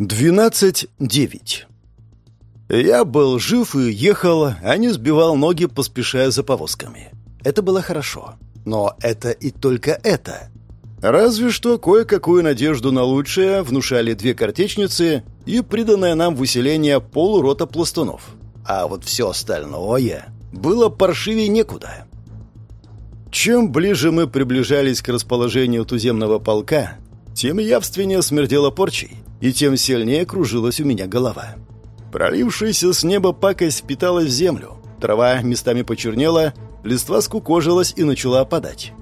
12.9 Я был жив и ехал, а не сбивал ноги, поспешая за повозками. Это было хорошо. Но это и только это. Разве что кое-какую надежду на лучшее внушали две картечницы и приданное нам в усиление полурота пластунов. А вот все остальное было паршивее некуда. Чем ближе мы приближались к расположению туземного полка, тем явственнее смердело порчей, и тем сильнее кружилась у меня голова. Пролившаяся с неба пакость впиталась в землю, трава местами почернела, листва скукожилась и начала опадать.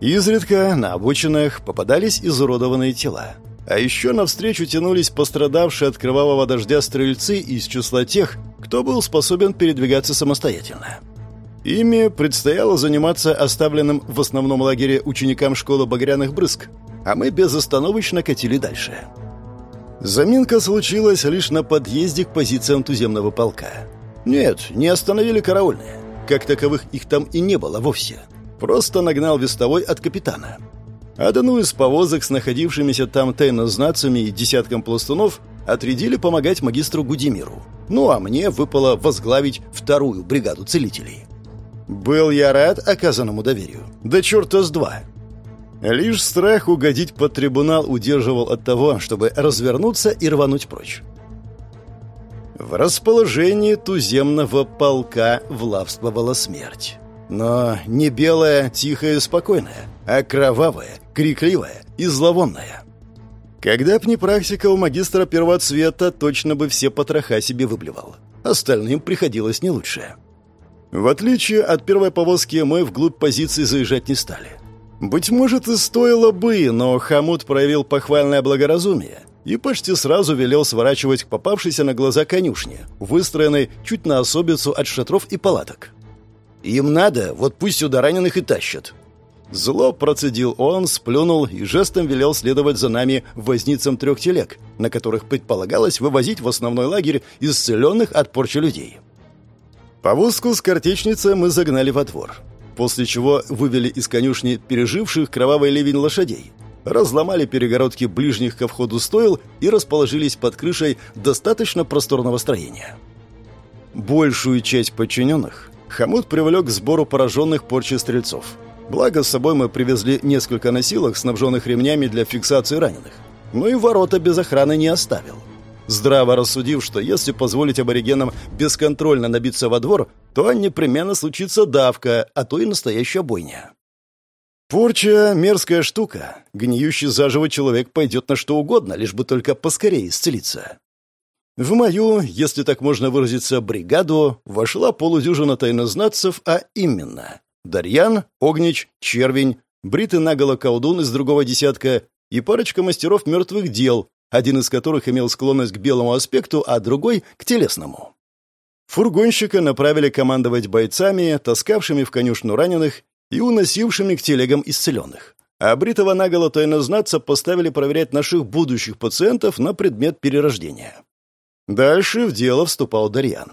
Изредка на обочинах попадались изуродованные тела. А еще навстречу тянулись пострадавшие от кровавого дождя стрельцы из числа тех, кто был способен передвигаться самостоятельно. Ими предстояло заниматься оставленным в основном лагере ученикам школы багряных брызг, а мы безостановочно катили дальше. Заминка случилась лишь на подъезде к позициям туземного полка. Нет, не остановили караульные. Как таковых их там и не было вовсе. Просто нагнал вестовой от капитана. Одну из повозок с находившимися там тайнознацами и десятком пластунов отрядили помогать магистру Гудимиру. Ну а мне выпало возглавить вторую бригаду целителей. Был я рад оказанному доверию. Да черта с два. Лишь страх угодить под трибунал удерживал от того, чтобы развернуться и рвануть прочь. В расположении туземного полка влавствовала смерть. Но не белая, тихая и спокойная, а кровавая, крикливая и зловонная. Когда б не практика у магистра первоцвета, точно бы все потроха себе выблевал. Остальным приходилось не лучше. В отличие от первой повозки, мы вглубь позиции заезжать не стали. Быть может, и стоило бы, но Хамут проявил похвальное благоразумие и почти сразу велел сворачивать к попавшейся на глаза конюшне, выстроенной чуть на особицу от шатров и палаток. «Им надо, вот пусть сюда раненых и тащат». Зло процедил он, сплюнул и жестом велел следовать за нами возницам трех телег, на которых предполагалось вывозить в основной лагерь исцеленных от порчи людей. Повозку с картечницей мы загнали во двор после чего вывели из конюшни переживших кровавый ливень лошадей, разломали перегородки ближних ко входу стоил и расположились под крышей достаточно просторного строения. Большую часть подчиненных Хамут привлек к сбору пораженных порчи стрельцов. Благо, с собой мы привезли несколько носилок, снабженных ремнями для фиксации раненых. Но и ворота без охраны не оставил здраво рассудив, что если позволить аборигенам бесконтрольно набиться во двор, то непременно случится давка, а то и настоящая бойня. Порча — мерзкая штука. Гниющий заживо человек пойдет на что угодно, лишь бы только поскорее исцелиться. В мою, если так можно выразиться, бригаду вошла полудюжина тайнознатцев, а именно Дарьян, Огнич, Червень, бритый наголо колдун из другого десятка и парочка мастеров мертвых дел, один из которых имел склонность к белому аспекту, а другой — к телесному. Фургонщика направили командовать бойцами, таскавшими в конюшну раненых и уносившими к телегам исцеленных. А бритого наголо тайнознатца поставили проверять наших будущих пациентов на предмет перерождения. Дальше в дело вступал Дарьян.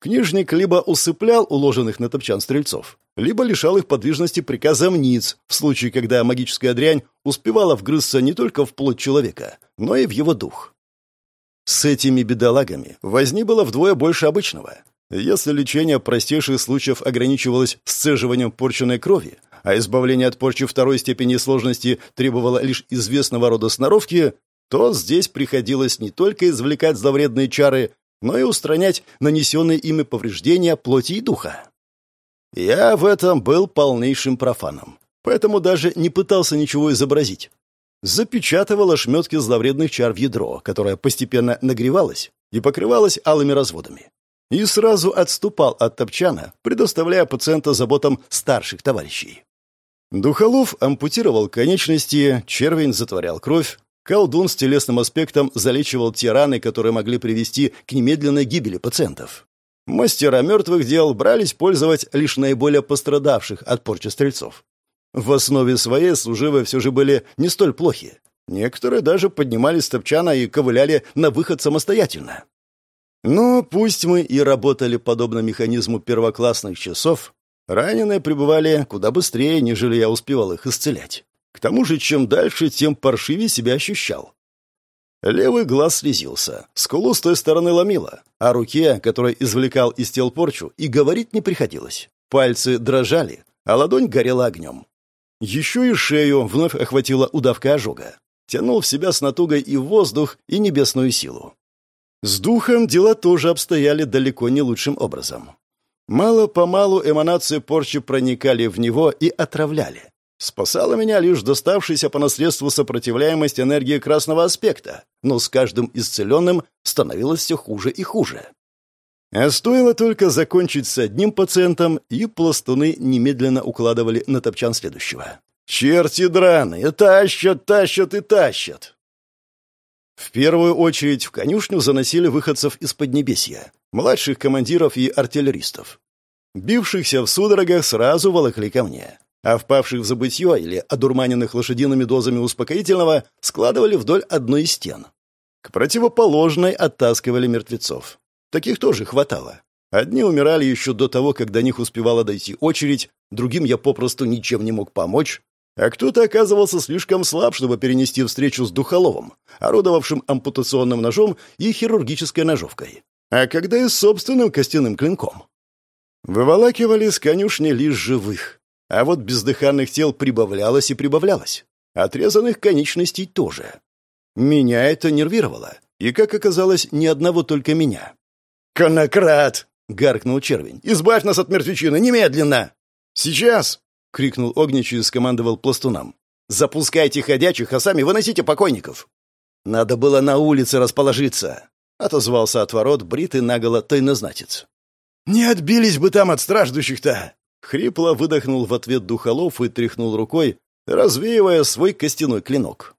Книжник либо усыплял уложенных на топчан стрельцов, либо лишал их подвижности приказом ниц, в случае, когда магическая дрянь успевала вгрызться не только в плоть человека, но и в его дух. С этими бедолагами возни было вдвое больше обычного. Если лечение простейших случаев ограничивалось сцеживанием порченной крови, а избавление от порчи второй степени сложности требовало лишь известного рода сноровки, то здесь приходилось не только извлекать зловредные чары, но и устранять нанесенные ими повреждения плоти и духа. Я в этом был полнейшим профаном, поэтому даже не пытался ничего изобразить. Запечатывал ошметки зловредных чар в ядро, которое постепенно нагревалось и покрывалось алыми разводами. И сразу отступал от топчана, предоставляя пациента заботам старших товарищей. Духолов ампутировал конечности, червень затворял кровь, Колдун с телесным аспектом залечивал те раны, которые могли привести к немедленной гибели пациентов. Мастера мертвых дел брались пользовать лишь наиболее пострадавших от порчи стрельцов. В основе своей служивые все же были не столь плохи. Некоторые даже поднимались с топчана и ковыляли на выход самостоятельно. Но пусть мы и работали подобно механизму первоклассных часов, раненые пребывали куда быстрее, нежели я успевал их исцелять. К тому же, чем дальше, тем паршивее себя ощущал. Левый глаз слезился, скулу с той стороны ломило, а руке, которой извлекал из тел порчу, и говорить не приходилось. Пальцы дрожали, а ладонь горела огнем. Еще и шею вновь охватила удавка ожога. Тянул в себя с натугой и воздух, и небесную силу. С духом дела тоже обстояли далеко не лучшим образом. Мало-помалу эманации порчи проникали в него и отравляли. Спасала меня лишь доставшаяся по наследству сопротивляемость энергии красного аспекта, но с каждым исцеленным становилось все хуже и хуже. А стоило только закончить с одним пациентом, и пластуны немедленно укладывали на топчан следующего. «Черти драные! Тащат, тащат и тащат!» В первую очередь в конюшню заносили выходцев из Поднебесья, младших командиров и артиллеристов. Бившихся в судорогах сразу волокли ко мне, а впавших в забытье или одурманенных лошадиными дозами успокоительного складывали вдоль одной из стен. К противоположной оттаскивали мертвецов. Таких тоже хватало. Одни умирали еще до того, как до них успевала дойти очередь, другим я попросту ничем не мог помочь, а кто-то оказывался слишком слаб, чтобы перенести встречу с Духоловым, орудовавшим ампутационным ножом и хирургической ножовкой. А когда и с собственным костяным клинком. Выволакивали с конюшни лишь живых, а вот бездыханных тел прибавлялось и прибавлялось. Отрезанных конечностей тоже. Меня это нервировало, и, как оказалось, ни одного только меня. «Конократ!» — гаркнул червень. «Избавь нас от мертвечины! Немедленно!» «Сейчас!» — крикнул Огничий и скомандовал пластунам. «Запускайте ходячих, а сами выносите покойников!» «Надо было на улице расположиться!» — отозвался от ворот бритый наголо тайнознатец. «Не отбились бы там от страждущих-то!» Хрипло выдохнул в ответ Духолов и тряхнул рукой, развеивая свой костяной клинок.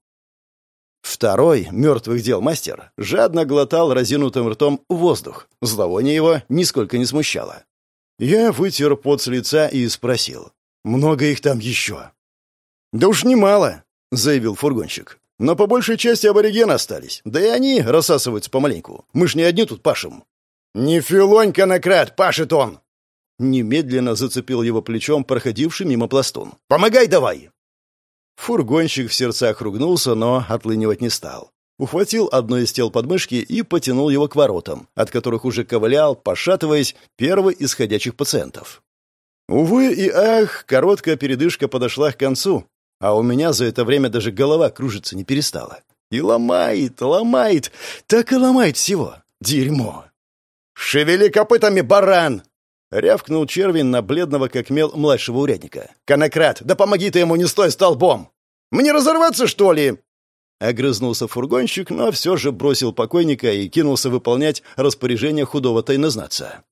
Второй, мертвых дел мастер, жадно глотал разинутым ртом воздух. Зловоние его нисколько не смущало. Я вытер пот с лица и спросил. Много их там еще?» «Да уж немало», — заявил фургонщик. «Но по большей части аборигены остались. Да и они рассасываются помаленьку. Мы ж не одни тут пашем». «Не филонь, конократ, пашет он!» Немедленно зацепил его плечом проходивший мимо пластун. «Помогай давай!» Фургонщик в сердцах ругнулся, но отлынивать не стал. Ухватил одно из тел подмышки и потянул его к воротам, от которых уже ковылял, пошатываясь, первый из ходячих пациентов. Увы и ах, короткая передышка подошла к концу, а у меня за это время даже голова кружиться не перестала. И ломает, ломает, так и ломает всего. Дерьмо. «Шевели копытами, баран!» — рявкнул червень на бледного, как мел, младшего урядника. «Конократ, да помоги ты ему, не стой столбом! Мне разорваться, что ли?» Огрызнулся фургонщик, но все же бросил покойника и кинулся выполнять распоряжение худого тайнознаться.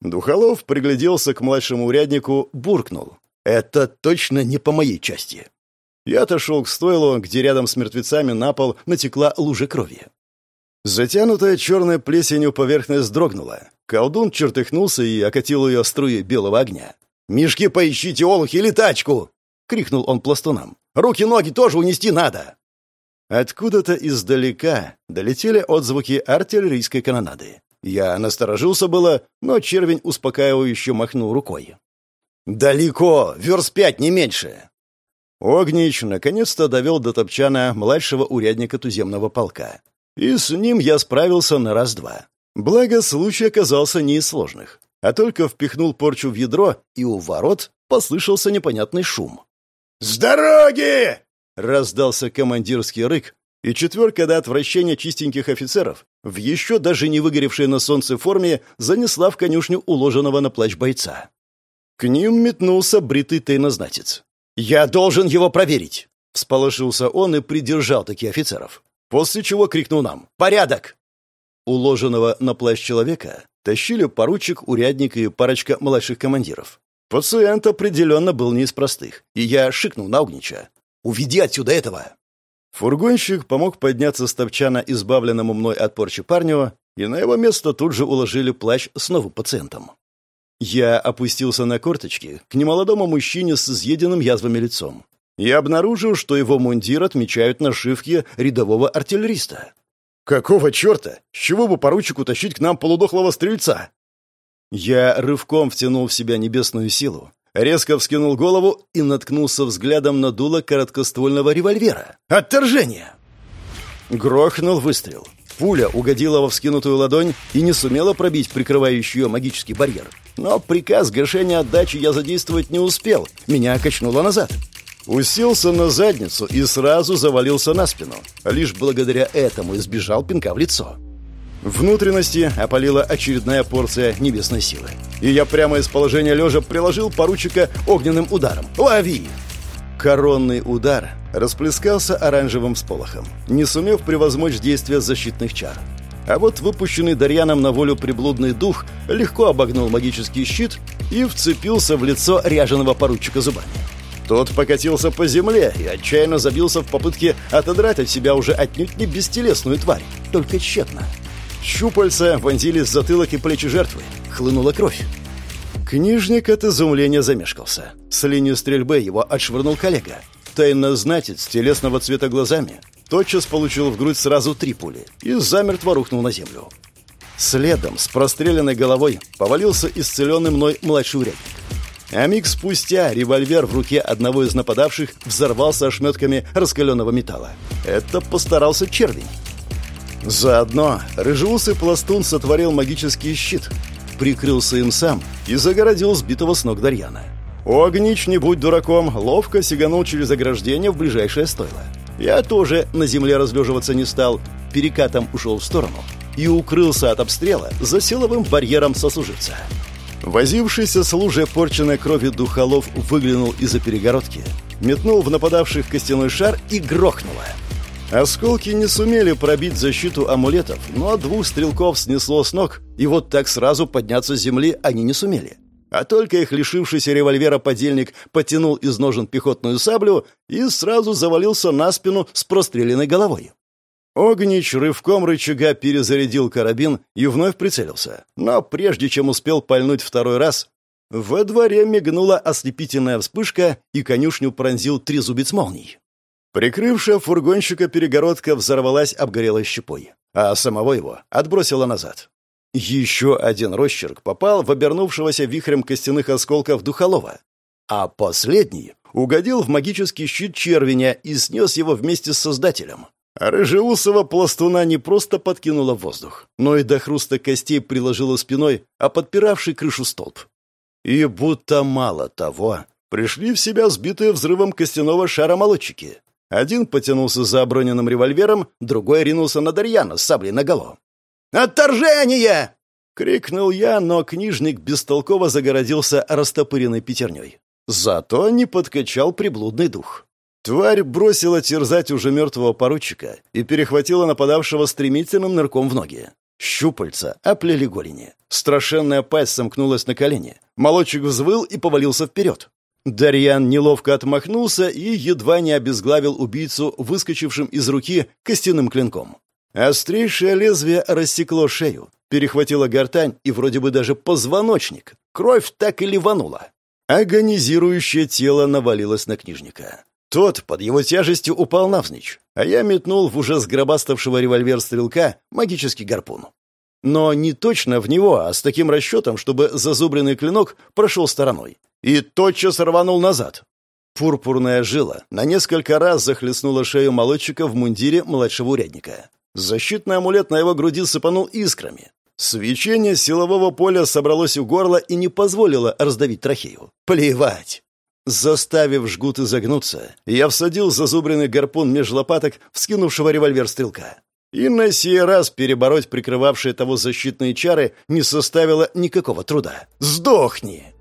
Духолов пригляделся к младшему уряднику, буркнул. «Это точно не по моей части». Я отошел к стойлу, где рядом с мертвецами на пол натекла лужа крови. Затянутая черной плесенью поверхность дрогнула. Колдун чертыхнулся и окатил ее струей белого огня. «Мешки поищите, олухи или тачку!» — крикнул он пластунам. «Руки-ноги тоже унести надо!» Откуда-то издалека долетели отзвуки артиллерийской канонады. Я насторожился было, но червень успокаивающе махнул рукой. «Далеко! Верст пять, не меньше!» Огнич наконец-то довел до топчана младшего урядника туземного полка. И с ним я справился на раз-два. Благо, случай оказался не из сложных, а только впихнул порчу в ядро, и у ворот послышался непонятный шум. «С дороги!» — раздался командирский рык, и четверка до отвращения чистеньких офицеров в еще даже не выгоревшей на солнце форме занесла в конюшню уложенного на плащ бойца. К ним метнулся бритый тайнознатец. «Я должен его проверить!» Всполошился он и придержал таких офицеров. После чего крикнул нам «Порядок!» Уложенного на плащ человека тащили поручик, урядник и парочка младших командиров. Пациент определенно был не из простых, и я шикнул на Огнича. «Уведи отсюда этого!» Фургонщик помог подняться с топчана избавленному мной от порчи парню, и на его место тут же уложили плащ с новым пациентом. Я опустился на корточки к немолодому мужчине с изъеденным язвами лицом и обнаружил, что его мундир отмечают нашивки рядового артиллериста. «Какого черта? С чего бы поручику тащить к нам полудохлого стрельца?» Я рывком втянул в себя небесную силу, резко вскинул голову и наткнулся взглядом на дуло короткоствольного револьвера. «Отторжение!» Грохнул выстрел. Пуля угодила во вскинутую ладонь и не сумела пробить прикрывающий ее магический барьер. Но приказ гашения отдачи я задействовать не успел. Меня качнуло назад. Уселся на задницу и сразу завалился на спину. Лишь благодаря этому избежал пинка в лицо. Внутренности опалила очередная порция небесной силы. И я прямо из положения лежа приложил поручика огненным ударом. «Лови!» Коронный удар расплескался оранжевым сполохом, не сумев превозмочь действия защитных чар. А вот выпущенный Дарьяном на волю приблудный дух легко обогнул магический щит и вцепился в лицо ряженого поручика зубами. Тот покатился по земле и отчаянно забился в попытке отодрать от себя уже отнюдь не бестелесную тварь, только тщетно. Щупальца вонзились в затылок и плечи жертвы. Хлынула кровь. Книжник от изумления замешкался. С линии стрельбы его отшвырнул коллега. Тайно знатец, телесного цвета глазами, тотчас получил в грудь сразу три пули и замертво рухнул на землю. Следом, с простреленной головой, повалился исцеленный мной младший урядник. А миг спустя револьвер в руке одного из нападавших взорвался ошметками раскаленного металла. Это постарался червень. Заодно рыжеусый пластун сотворил магический щит, прикрылся им сам и загородил сбитого с ног Дарьяна. Огнич, не будь дураком, ловко сиганул через ограждение в ближайшее стойло. Я тоже на земле разлеживаться не стал, перекатом ушел в сторону и укрылся от обстрела за силовым барьером сослуживца. Возившийся с лужей порченной крови духолов выглянул из-за перегородки, метнул в нападавших костяной шар и грохнуло — Осколки не сумели пробить защиту амулетов, но двух стрелков снесло с ног, и вот так сразу подняться с земли они не сумели. А только их лишившийся револьвера подельник потянул из ножен пехотную саблю и сразу завалился на спину с простреленной головой. Огнич рывком рычага перезарядил карабин и вновь прицелился. Но прежде чем успел пальнуть второй раз, во дворе мигнула ослепительная вспышка, и конюшню пронзил трезубец молний. Прикрывшая фургонщика перегородка взорвалась обгорелой щепой, а самого его отбросило назад. Еще один росчерк попал в обернувшегося вихрем костяных осколков духолова, а последний угодил в магический щит червеня и снес его вместе с Создателем. А рыжеусого пластуна не просто подкинуло в воздух, но и до хруста костей приложило спиной, а подпиравший крышу столб. И будто мало того, пришли в себя сбитые взрывом костяного шара молодчики. Один потянулся за оброненным револьвером, другой ринулся на Дарьяна с саблей наголо. «Отторжение!» — крикнул я, но книжник бестолково загородился растопыренной пятерней. Зато не подкачал приблудный дух. Тварь бросила терзать уже мертвого поручика и перехватила нападавшего стремительным нырком в ноги. Щупальца оплели голени. Страшенная пасть сомкнулась на колени. Молочек взвыл и повалился вперед. Дарьян неловко отмахнулся и едва не обезглавил убийцу, выскочившим из руки костяным клинком. Острейшее лезвие рассекло шею, перехватило гортань и вроде бы даже позвоночник. Кровь так и ливанула. Агонизирующее тело навалилось на книжника. Тот под его тяжестью упал навзничь, а я метнул в уже сгробаставшего револьвер стрелка магический гарпун. Но не точно в него, а с таким расчетом, чтобы зазубренный клинок прошел стороной и тотчас рванул назад. Пурпурная жила на несколько раз захлестнула шею молодчика в мундире младшего урядника. Защитный амулет на его груди сыпанул искрами. Свечение силового поля собралось у горла и не позволило раздавить трахею. Плевать! Заставив жгут изогнуться, я всадил зазубренный гарпун меж лопаток вскинувшего револьвер стрелка. И на сей раз перебороть прикрывавшие того защитные чары не составило никакого труда. «Сдохни!»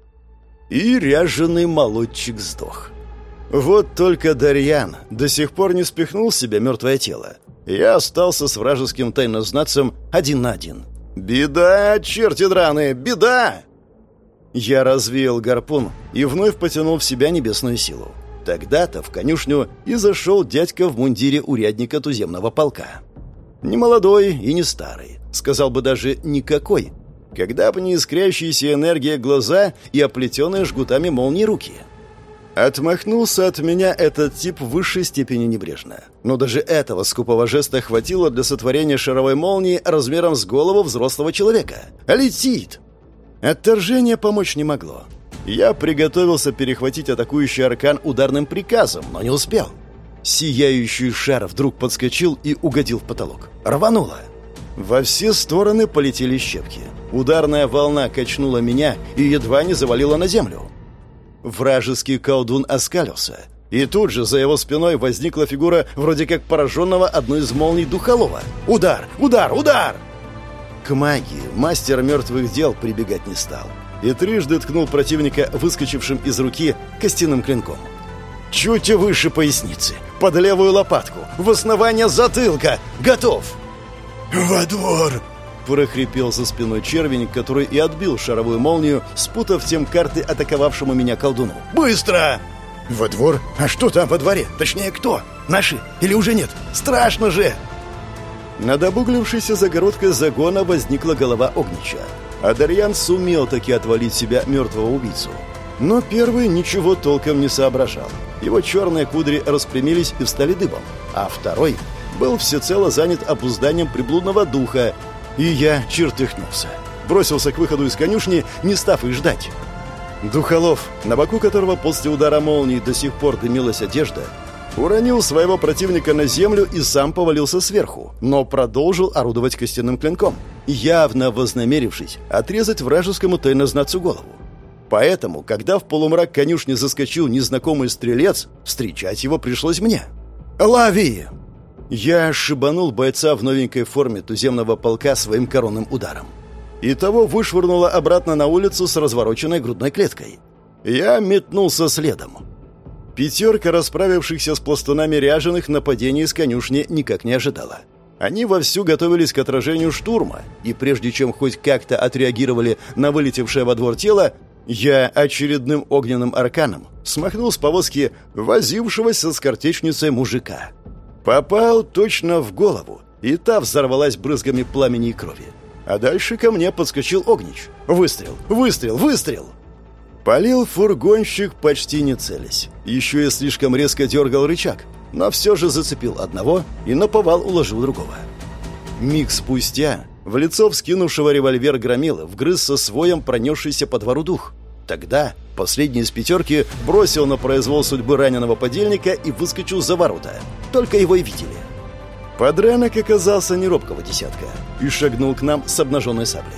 И ряженый молодчик сдох. Вот только Дарьян до сих пор не спихнул с себя мертвое тело. Я остался с вражеским тайнознацем один на один. «Беда, черти драные, беда!» Я развеял гарпун и вновь потянул в себя небесную силу. Тогда-то в конюшню и зашел дядька в мундире урядника туземного полка. Не молодой и не старый, сказал бы даже никакой, когда бы не искрящаяся энергия глаза и оплетенные жгутами молнии руки. Отмахнулся от меня этот тип в высшей степени небрежно. Но даже этого скупого жеста хватило для сотворения шаровой молнии размером с голову взрослого человека. Летит! Отторжение помочь не могло. Я приготовился перехватить атакующий аркан ударным приказом, но не успел. Сияющий шар вдруг подскочил и угодил в потолок. Рвануло. Во все стороны полетели щепки. Ударная волна качнула меня и едва не завалила на землю. Вражеский колдун оскалился. И тут же за его спиной возникла фигура вроде как пораженного одной из молний Духолова. «Удар! Удар! Удар!» К магии мастер мертвых дел прибегать не стал. И трижды ткнул противника выскочившим из руки костяным клинком. Чуть выше поясницы, под левую лопатку, в основание затылка. Готов! «Во двор!» — прохрипел за спиной червень, который и отбил шаровую молнию, спутав тем карты атаковавшему меня колдуну. «Быстро!» «Во двор? А что там во дворе? Точнее, кто? Наши? Или уже нет? Страшно же!» Над обуглившейся загородкой загона возникла голова Огнича. А Дарьян сумел таки отвалить себя мертвого убийцу. Но первый ничего толком не соображал. Его черные кудри распрямились и встали дыбом. А второй был всецело занят обузданием приблудного духа, и я чертыхнулся. Бросился к выходу из конюшни, не став их ждать. Духолов, на боку которого после удара молнии до сих пор дымилась одежда, уронил своего противника на землю и сам повалился сверху, но продолжил орудовать костяным клинком, явно вознамерившись отрезать вражескому тайнознацу голову. Поэтому, когда в полумрак конюшни заскочил незнакомый стрелец, встречать его пришлось мне. «Лови!» Я шибанул бойца в новенькой форме туземного полка своим коронным ударом. И того вышвырнуло обратно на улицу с развороченной грудной клеткой. Я метнулся следом. Пятерка расправившихся с пластунами ряженых нападений из конюшни никак не ожидала. Они вовсю готовились к отражению штурма, и прежде чем хоть как-то отреагировали на вылетевшее во двор тело, я очередным огненным арканом смахнул с повозки возившегося с картечницей мужика. Попал точно в голову, и та взорвалась брызгами пламени и крови. А дальше ко мне подскочил Огнич. Выстрел, выстрел, выстрел! Полил фургонщик почти не целясь. Еще и слишком резко дергал рычаг, но все же зацепил одного и на повал уложил другого. Миг спустя в лицо вскинувшего револьвер громила вгрызся своем пронесшийся по двору дух. Тогда последний из пятерки бросил на произвол судьбы раненого подельника и выскочил за ворота. Только его и видели. Подранок оказался неробкого десятка и шагнул к нам с обнаженной саблей.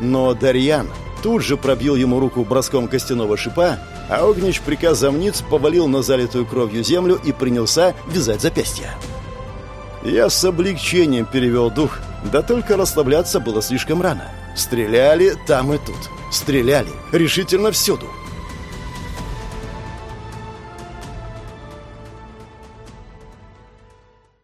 Но Дарьян тут же пробил ему руку броском костяного шипа, а Огнич приказом ниц повалил на залитую кровью землю и принялся вязать запястья. Я с облегчением перевел дух, да только расслабляться было слишком рано. Стреляли там и тут. Стреляли решительно всюду.